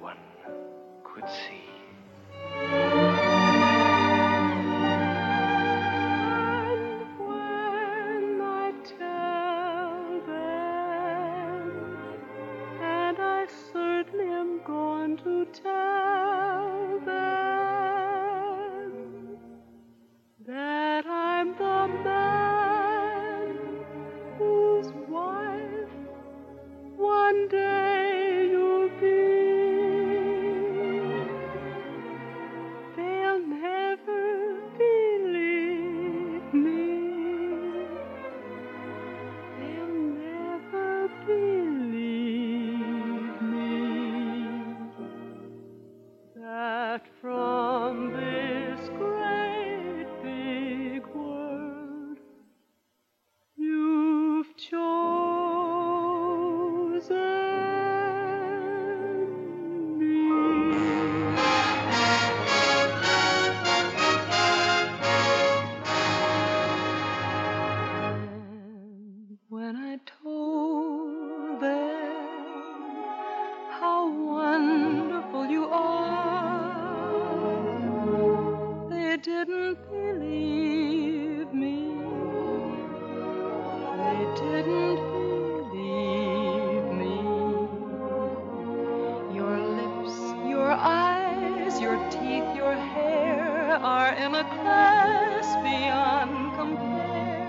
one could see. that from this great big world you've chosen. didn't believe me. They didn't believe me. Your lips, your eyes, your teeth, your hair are in a class beyond compare.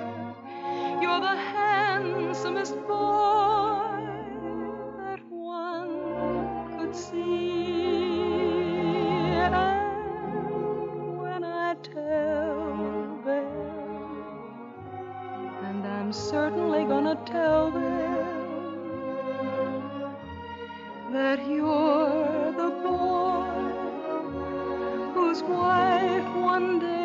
I'm certainly gonna tell them that you're the boy whose wife one day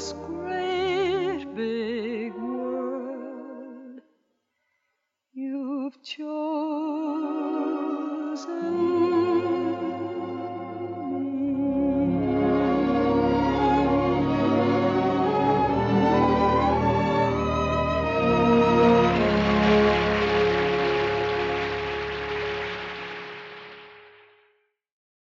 this great big world you've chosen.